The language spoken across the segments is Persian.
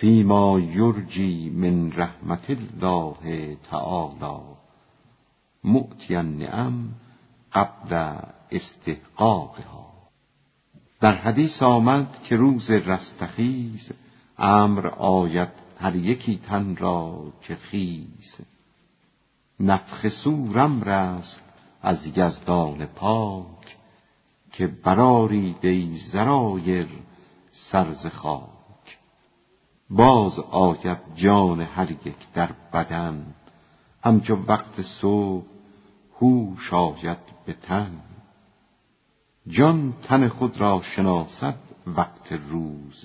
فیما یرجی من رحمت الله تعالی. مؤتی النعم قبل استحقاقها. در حدیث آمد که روز رستخیز امر آید هر یکی تن را که خیز. نفخ سورم رست از یزدان پاک که براری دی زرایر سرز باز آید جان هر یک در بدن. همچو وقت صبح هوش آید به تن. جان تن خود را شناسد وقت روز.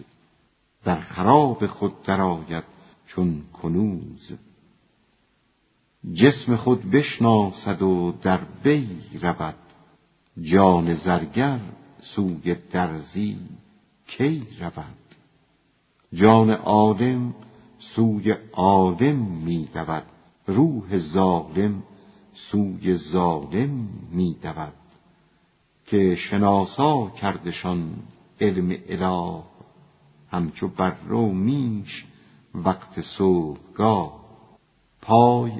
در خراب خود درآید چون کنوز. جسم خود بشناسد و در بی رود. جان زرگر سوی درزی کی رود؟ جان عالم سوی عالم می دود روح ظالم سوی ظالم می دود که شناسا کردشان علم اله همچو بر رو میش وقت صبحگاه. پای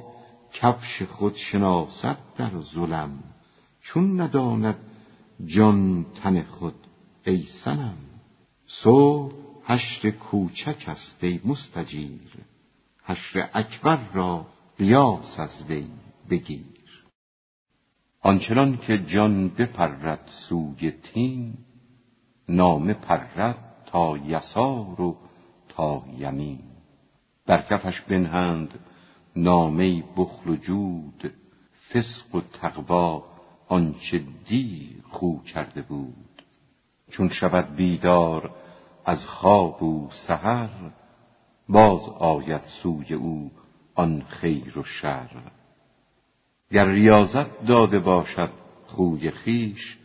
کفش خود شناسد در ظلم چون نداند جان تن خود ای سنم صبح حشر کوچک است ای مستجیر. حشر اکبر را قیاس از وی بگیر. آنچنان که جان بپرد سوی تین نامه پرد تا یسار و تا یمین. در کفش بنهند نامه بخل و جود فسق و تقوا آنچه دی خو کرده بود. چون شود بیدار از خواب و سحر باز آید سوی او آن خیر و شر. گر ریاضت داده باشد خوی خیش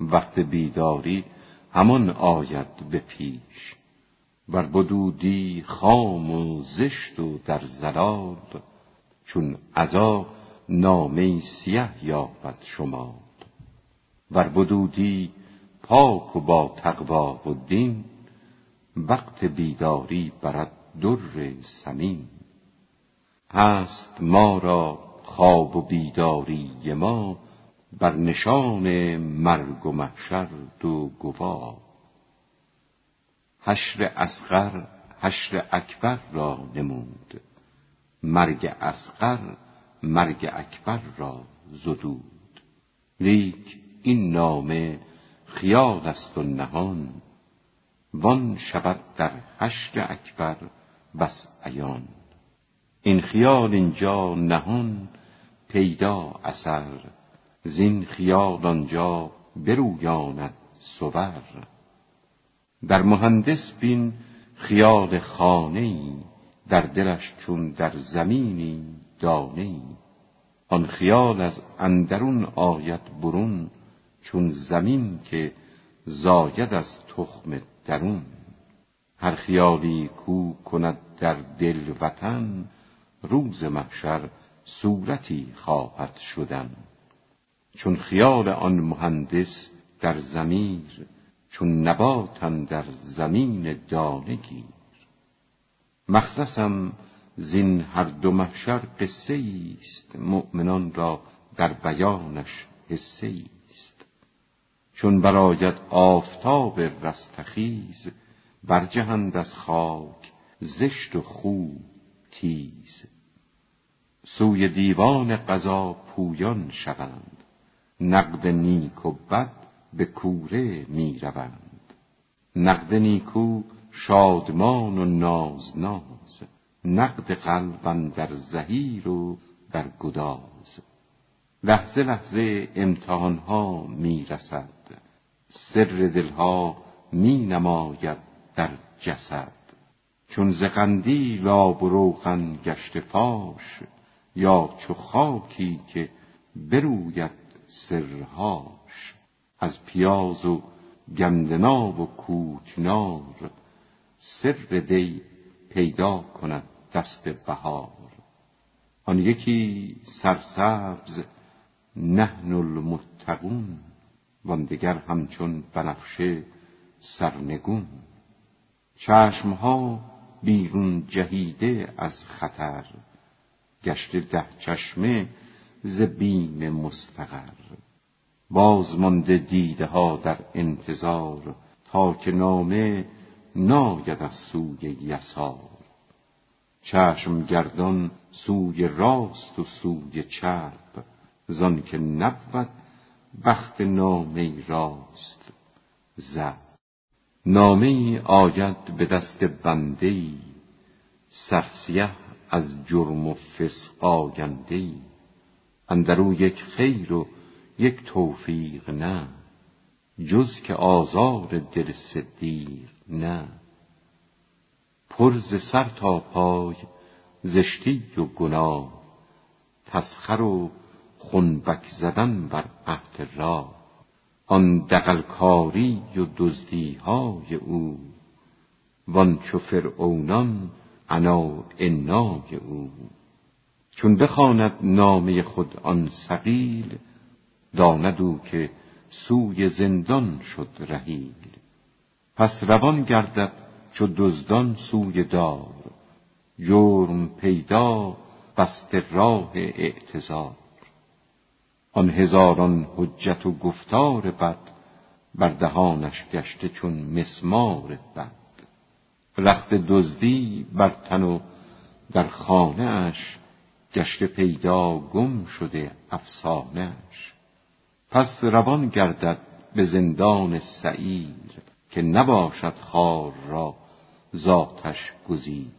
وقت بیداری همان آید به پیش. بر بدودی خام و زشت و در زلال چون عزا نامه سیه یابد شماد ور بدودی پاک و با تقوا و دین وقت بیداری برد در سمین. هست ما را خواب و بیداری ما بر نشان مرگ و محشر دو گواه. حشر اصغر حشر اکبر را نمود. مرگ اصغر مرگ اکبر را زدود. لیک این نامه خیال است و نهان. وان شود در حشر اکبر بس عیان. این خیال اینجا نهان پیدا اثر زین خیال آنجا برویاند صور. در مهندس بین خیال خانه در دلش چون در زمینی دانه آن خیال از اندرون آید برون چون زمین که زاید از تخم درون هر خیالی کو کند در دل وطن روز محشر صورتی خواهد شدن. چون خیال آن مهندس در زمیر چون نباتن در زمین دانه گیر. مخلصم زین هر دو محشر قصه است مؤمنان را در بیانش است چون براید آفتاب رستخیز برجهند از خاک زشت و خوب تیز. سوی دیوان قضا پویان شوند نقد نیک و بد به کوره می روند نقد نیکو شادمان و ناز ناز نقد قلب در زهیر و در گداز. لحظه لحظه امتحان ها می رسد سر دلها می نماید در جسد. چون ز قندیل آب و روغن گشت فاش یا چو خاکی که بروید سرهاش. از پیاز و گندناب و کوکنار سر دی پیدا کند دست بهار. آن یکی سرسبز نحن المتقون. وان دگر همچون بنفشه سرنگون. چشمها بیرون جهیده از خطر گشته ده چشمه ز بیم مستقر. باز مانده دیده ها در انتظار تا که نامه ناید از سوی یسار. چشم گردان سوی راست و سوی چپ زان که نبود بخت نامه راست زد. نامه آید به دست بنده ای سرسیه از جرم و فسق آینده اندرو یک خیر و یک توفیق نه جز که آزار دل صدیق نه. پر ز سر تا پای زشتی و گناه تسخر و خنبک زدن بر عهد را آن دقلکاری و دزدی های او. وان چو فرعونان انا انای او. چون بخواند نامه خود آن سقیل داند او که سوی زندان شد رهیل. پس روان گردد چو دزدان سوی دار. جرم پیدا بست راه اعتذار آن هزاران حجت و گفتار بد بر دهانش گشته چون مسمار بد. رخت دزدی بر تن و در خانه اش گشته پیدا گم شده افسانهش پس روان گردد به زندان سعیر که نباشد خار را ذاتش گزیر.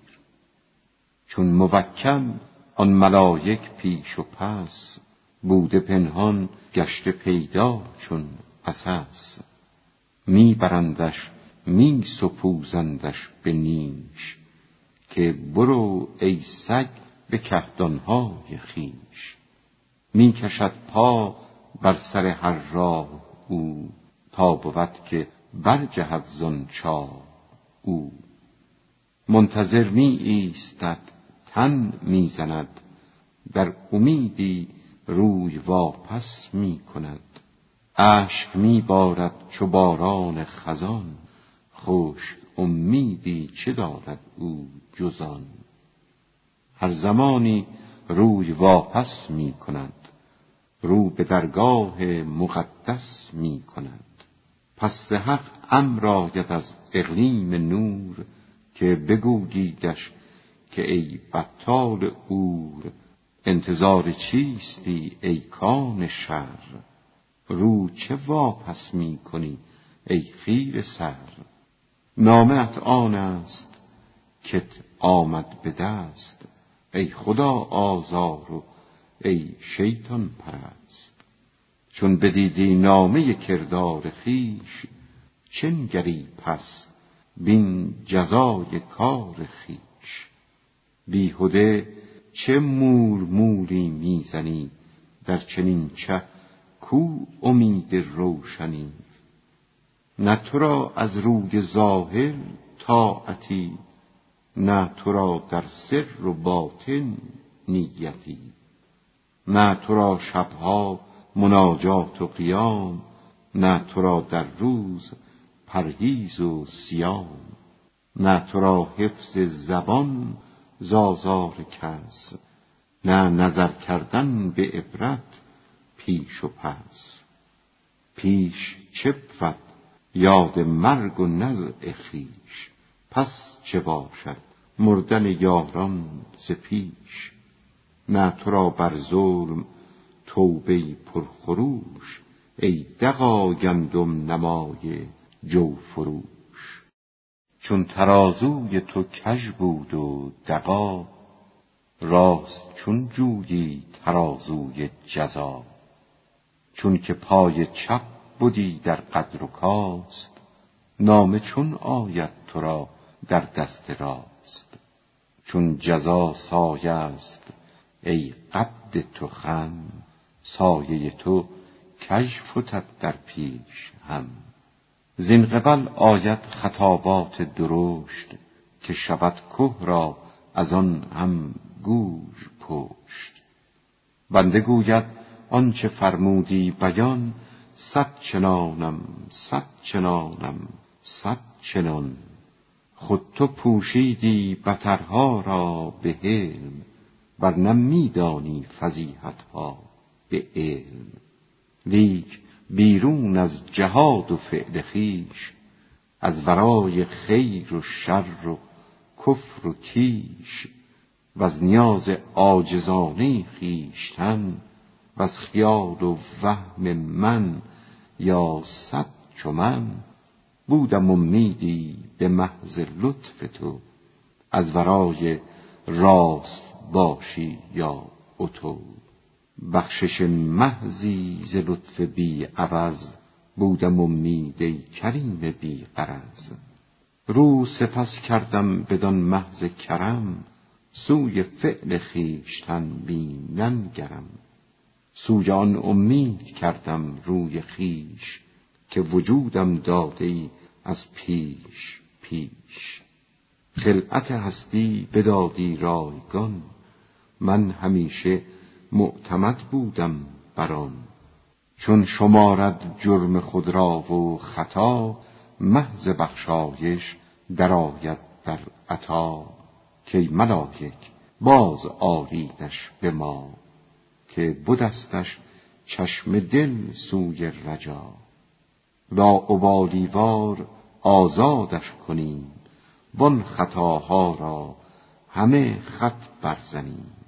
چون موکل آن ملایک پیش و پس بوده پنهان گشته پیدا چون اساس می برندش می سپوزندش به نیش که برو ای سگ به کهدانهای خیش می کشد پا بر سر هر راه او تا بود که برجهد زنچا او. منتظر می ایستد تن می‌زند در امیدی روی واپس می کند. اشک می بارد چو باران خزان. خوش امیدی چه دارد او جزان؟ هر زمانی روی واپس می کند رو به درگاه مقدس می کند. پس حق امر آید از اقلیم نور که بگوییدش که ای بطال اور انتظار چیستی ای کان شر؟ رو چه واپس می کنی ای خیر سر؟ نامت آن است کت آمد به دست ای خدا آزار و ای شیطان پرست. چون بدیدی نامه کردار خیش چنگری پس بین جزای کار خیش بیهده چه مور موری می‌زنی؟ در چنین چه کو امید روشنی؟ نه تو را از روی ظاهر طاعتی نه تو را در سر و باطن نیتی. نه تو را شبها مناجات و قیام نه تو را در روز پرهیز و سیام. نه تو را حفظ زبان زازار کس. نه نظر کردن به عبرت پیش و پس. پیش چه بود؟ یاد مرگ و نزع خیش پس چه باشد؟ مردن یاران ز پیش. نه تو را بر ظلم توبه پرخروش. ای دغا گندم نمای جو فروش. چون ترازوی تو کژ بود و دغا راست چون جویی ترازوی جزا. چون که پای چپ بودی در قدر و کاست نامه چون آید تو را در دست راست. چون جزا سایه است ای قد تو خم سایه تو کژ فتد در پیش هم. زین قبل آید خطابات درشت که شود که را از آن هم گوش پشت. بنده گوید آنچه فرمودی بیان صد چنانم صد چنانم صد چنان. خود تو پوشیدی بترها را به حلم ورنه میدانی فضیحتها به علم. لیک بیرون از جهاد و فعل خیش از ورای خیر و شر و کفر و کیش و از نیاز عاجزانه خیشتن و از خیال و وهم من یا صد چو بودم امیدی به محض لطف تو از ورای راست باشی یا اتو. بخشش محضی ز لطف بی عوض بودم امید ای کریم بی غرض. رو سپس کردم بدان محض کرم سوی فعل خویشتن بینن گرم. سوی آن امید کردم روی خیش که وجودم داده از پیش پیش. خلعت هستی بدادی رایگان من همیشه معتمد بودم بران چون شمارد جرم خود را و خطا محض بخشایش درآید در عطا. کی ملایک باز آریدش به ما که بدستش چشم دل سوی رجا. لا وار آزادش کنیم وان خطاها را همه خط برزنیم.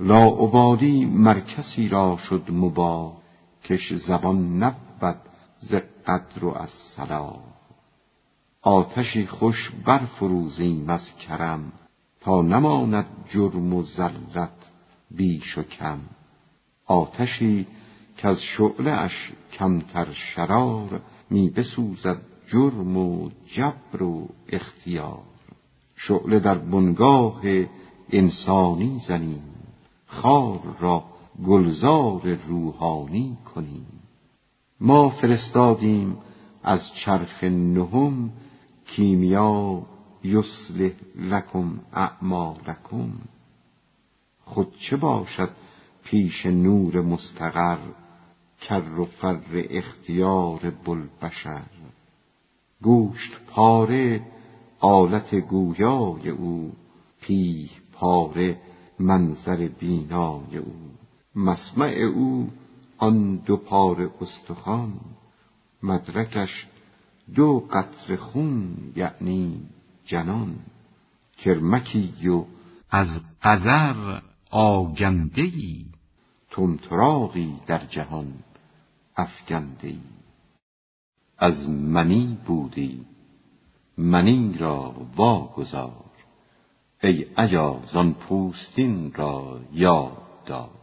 لاابالی مرکسی را شد مبا کش زبان نبود ز قدر و از صلاح. آتشی خوش برفروزیم از کرم تا نماند جرم و زلت بیش و کم. آتشی که از شعله اش کمتر شرار می بسوزد جرم و جبر و اختیار. شعله در بنگاه انسانی زنیم خار را گلزار روحانی کنیم. ما فرستادیم از چرخ نهم کیمیا یصلح لکم اعمالکم. خود چه باشد پیش نور مستقر کر و فر اختیار بلبشر گوشت پاره آلت گویای او پیه پاره منظر بینای او. مسمع او آن دو پاره استخوان مدرکش دو قطر خون یعنی جنان. کرمکی و از قذر آگنده ای تمتراغی در جهان افگنده ای از منی بودی منی را واگذار. ای عیاز آن پوستین را یاد دار.